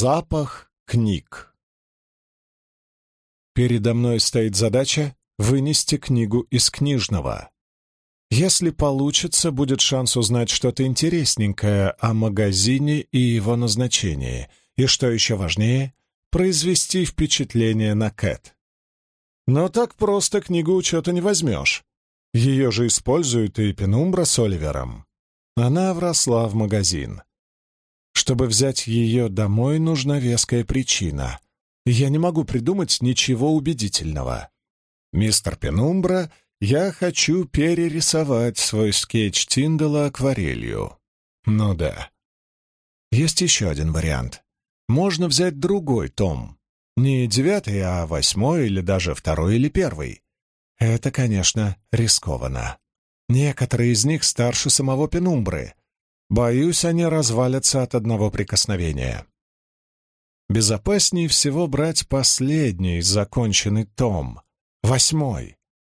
Запах книг. Передо мной стоит задача вынести книгу из книжного. Если получится, будет шанс узнать что-то интересненькое о магазине и его назначении, и, что еще важнее, произвести впечатление на Кэт. Но так просто книгу учета не возьмешь. Ее же используют и Пенумбра с Оливером. Она вросла в магазин. Чтобы взять ее домой, нужна веская причина. Я не могу придумать ничего убедительного. Мистер Пенумбра, я хочу перерисовать свой скетч Тиндала акварелью. Ну да. Есть еще один вариант. Можно взять другой том. Не девятый, а восьмой или даже второй или первый. Это, конечно, рискованно. Некоторые из них старше самого Пенумбры. Боюсь, они развалятся от одного прикосновения. Безопаснее всего брать последний законченный том, восьмой.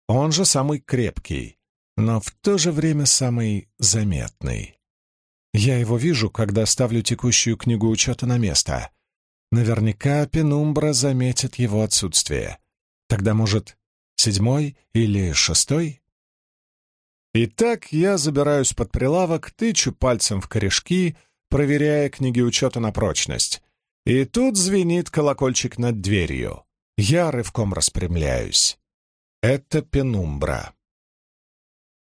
Он же самый крепкий, но в то же время самый заметный. Я его вижу, когда ставлю текущую книгу учета на место. Наверняка Пенумбра заметит его отсутствие. Тогда, может, седьмой или шестой? Итак, я забираюсь под прилавок, тычу пальцем в корешки, проверяя книги учета на прочность. И тут звенит колокольчик над дверью. Я рывком распрямляюсь. Это пенумбра.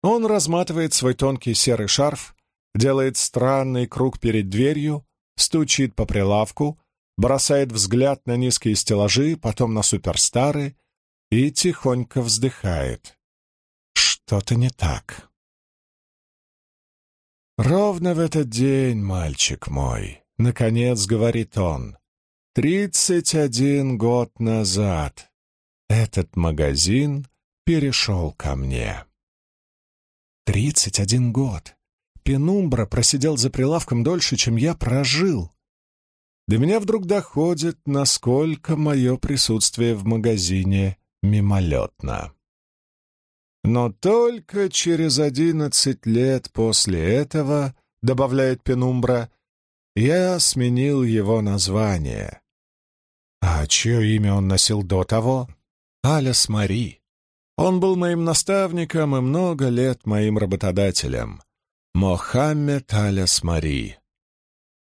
Он разматывает свой тонкий серый шарф, делает странный круг перед дверью, стучит по прилавку, бросает взгляд на низкие стеллажи, потом на суперстары и тихонько вздыхает. Что-то не так. Ровно в этот день, мальчик мой, наконец говорит он, тридцать один год назад этот магазин перешел ко мне. Тридцать один год. Пенумбра просидел за прилавком дольше, чем я прожил. До меня вдруг доходит, насколько мое присутствие в магазине мимолетно. Но только через одиннадцать лет после этого, добавляет Пенумбра, я сменил его название. А чье имя он носил до того? Аляс Мари. Он был моим наставником и много лет моим работодателем. Мохаммед Аляс Мари.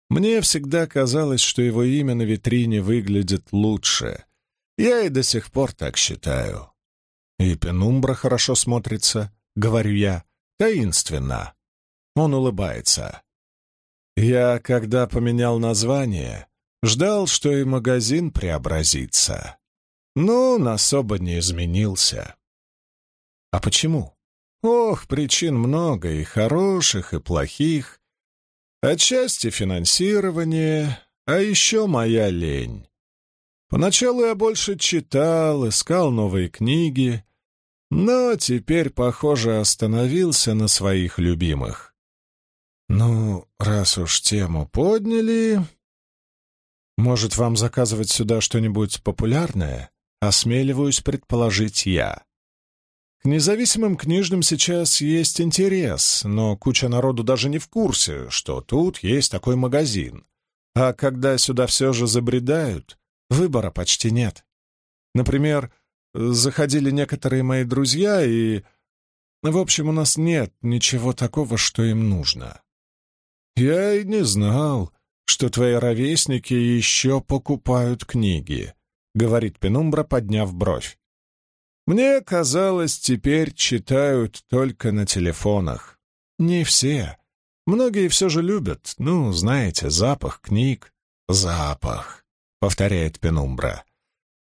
Мне всегда казалось, что его имя на витрине выглядит лучше. Я и до сих пор так считаю. И пенумбра хорошо смотрится, говорю я, таинственно. Он улыбается. Я, когда поменял название, ждал, что и магазин преобразится. Но он особо не изменился. А почему? Ох, причин много, и хороших, и плохих. Отчасти финансирование, а еще моя лень. Поначалу я больше читал, искал новые книги, но теперь, похоже, остановился на своих любимых. Ну, раз уж тему подняли... Может, вам заказывать сюда что-нибудь популярное? Осмеливаюсь предположить я. К независимым книжным сейчас есть интерес, но куча народу даже не в курсе, что тут есть такой магазин. А когда сюда все же забредают, Выбора почти нет. Например, заходили некоторые мои друзья, и... В общем, у нас нет ничего такого, что им нужно. Я и не знал, что твои ровесники еще покупают книги, — говорит Пенумбра, подняв бровь. Мне казалось, теперь читают только на телефонах. Не все. Многие все же любят, ну, знаете, запах книг. Запах повторяет Пенумбра.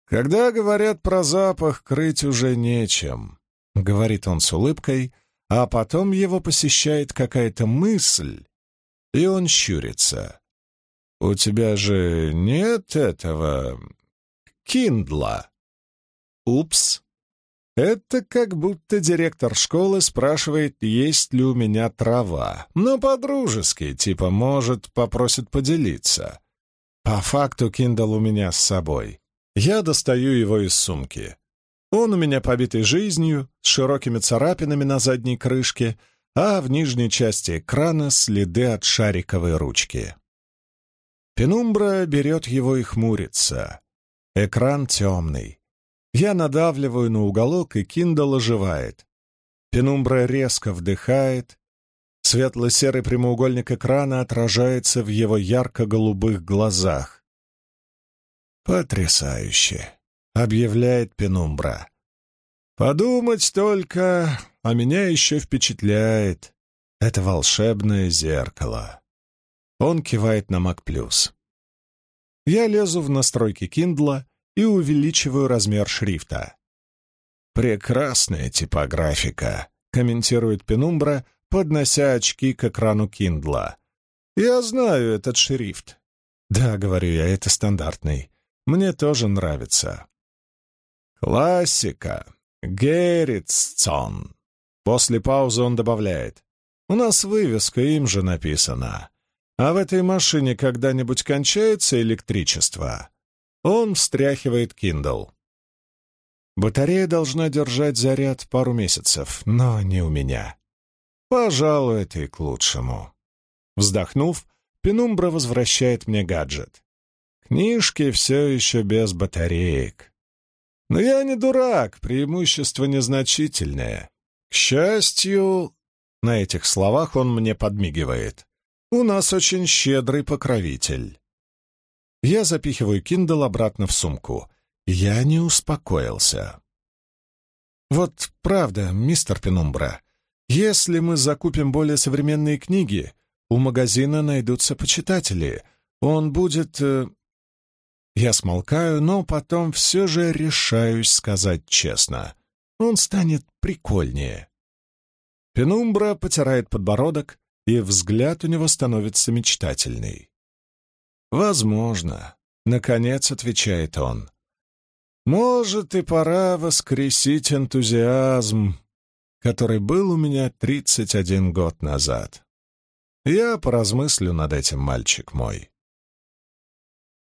«Когда говорят про запах, крыть уже нечем», — говорит он с улыбкой, а потом его посещает какая-то мысль, и он щурится. «У тебя же нет этого... Киндла?» «Упс!» Это как будто директор школы спрашивает, есть ли у меня трава. Но по-дружески, типа, может, попросит поделиться. По факту Kindle у меня с собой. Я достаю его из сумки. Он у меня побитый жизнью, с широкими царапинами на задней крышке, а в нижней части экрана следы от шариковой ручки. Пенумбра берет его и хмурится. Экран темный. Я надавливаю на уголок, и Киндал оживает. Пенумбра резко вдыхает. Светло-серый прямоугольник экрана отражается в его ярко-голубых глазах. «Потрясающе!» — объявляет Пенумбра. «Подумать только, а меня еще впечатляет. Это волшебное зеркало». Он кивает на Mac+. Я лезу в настройки Kindle и увеличиваю размер шрифта. «Прекрасная типографика», — комментирует Пенумбра, поднося очки к экрану Kindle. «Я знаю этот шрифт». «Да, — говорю я, — это стандартный. Мне тоже нравится». «Классика. Герритсон». После паузы он добавляет. «У нас вывеска им же написана. А в этой машине когда-нибудь кончается электричество?» Он встряхивает Kindle. Батарея должна держать заряд пару месяцев, но не у меня. Пожалуй, это и к лучшему. Вздохнув, Пенумбра возвращает мне гаджет. Книжки все еще без батареек. Но я не дурак, преимущество незначительное. К счастью, на этих словах он мне подмигивает. У нас очень щедрый покровитель. Я запихиваю Kindle обратно в сумку. Я не успокоился. Вот правда, мистер Пенумбра, если мы закупим более современные книги, у магазина найдутся почитатели. Он будет... Э... Я смолкаю, но потом все же решаюсь сказать честно. Он станет прикольнее. Пенумбра потирает подбородок, и взгляд у него становится мечтательный. «Возможно», — наконец отвечает он. Может, и пора воскресить энтузиазм, который был у меня 31 год назад. Я поразмыслю над этим, мальчик мой.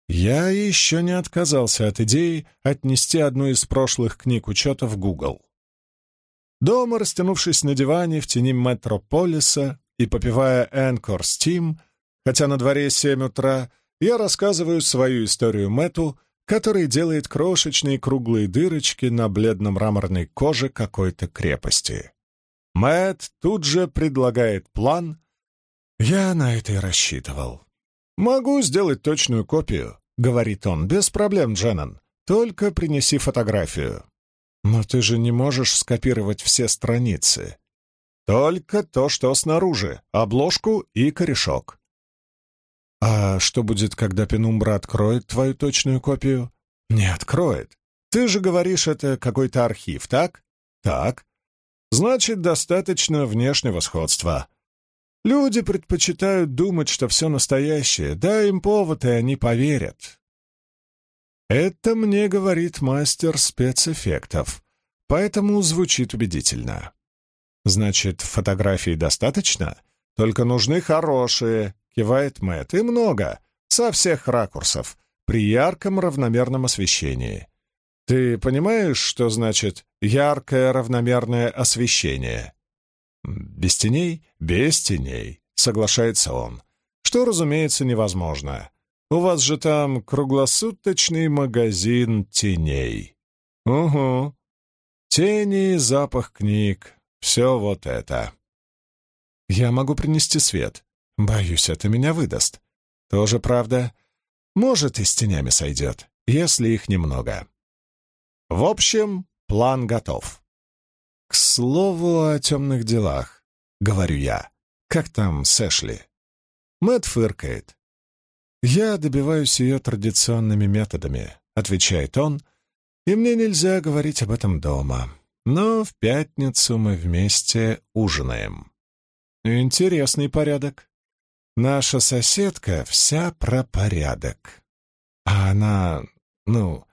Я еще не отказался от идеи отнести одну из прошлых книг учета в Google. Дома, растянувшись на диване в тени метрополиса и попивая Энкор Steam, хотя на дворе семь утра, я рассказываю свою историю Мэту — который делает крошечные круглые дырочки на бледно-мраморной коже какой-то крепости. Мэт тут же предлагает план. Я на это и рассчитывал. «Могу сделать точную копию», — говорит он, — «без проблем, Дженнон. Только принеси фотографию». «Но ты же не можешь скопировать все страницы». «Только то, что снаружи, обложку и корешок». «А что будет, когда Пенумбра откроет твою точную копию?» «Не откроет. Ты же говоришь, это какой-то архив, так?» «Так. Значит, достаточно внешнего сходства. Люди предпочитают думать, что все настоящее. Дай им повод, и они поверят». Это мне говорит мастер спецэффектов, поэтому звучит убедительно. Значит, фотографий достаточно? Только нужны хорошие, кивает Мэтт, и много, со всех ракурсов, при ярком равномерном освещении. Ты понимаешь, что значит яркое равномерное освещение? Без теней? Без теней, соглашается он. Что, разумеется, невозможно. У вас же там круглосуточный магазин теней. Угу. Тени, запах книг, все вот это. Я могу принести свет. Боюсь, это меня выдаст. Тоже правда. Может, и с тенями сойдет, если их немного. В общем, план готов. К слову о темных делах, говорю я. Как там с Эшли? Мэтт фыркает. «Я добиваюсь ее традиционными методами», — отвечает он, «и мне нельзя говорить об этом дома. Но в пятницу мы вместе ужинаем». «Интересный порядок. Наша соседка вся про порядок. А она... ну,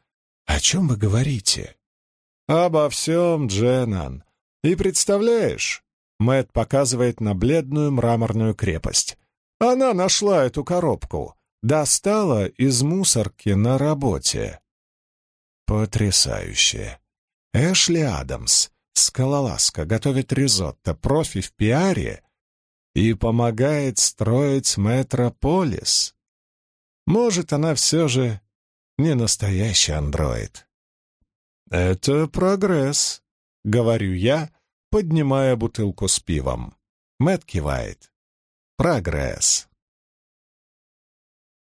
о чем вы говорите? Обо всем, Дженнан. И представляешь, Мэт показывает на бледную мраморную крепость. Она нашла эту коробку, достала из мусорки на работе. Потрясающе. Эшли Адамс, скалолазка, готовит ризотто, профи в пиаре — и помогает строить метрополис. Может, она все же не настоящий андроид. «Это прогресс», — говорю я, поднимая бутылку с пивом. Мэт кивает. «Прогресс».